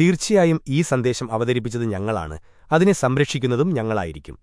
തീർച്ചയായും ഈ സന്ദേശം അവതരിപ്പിച്ചത് ഞങ്ങളാണ്. അതിനെ സംരക്ഷിക്കുന്നതും ഞങ്ങളായിരിക്കും.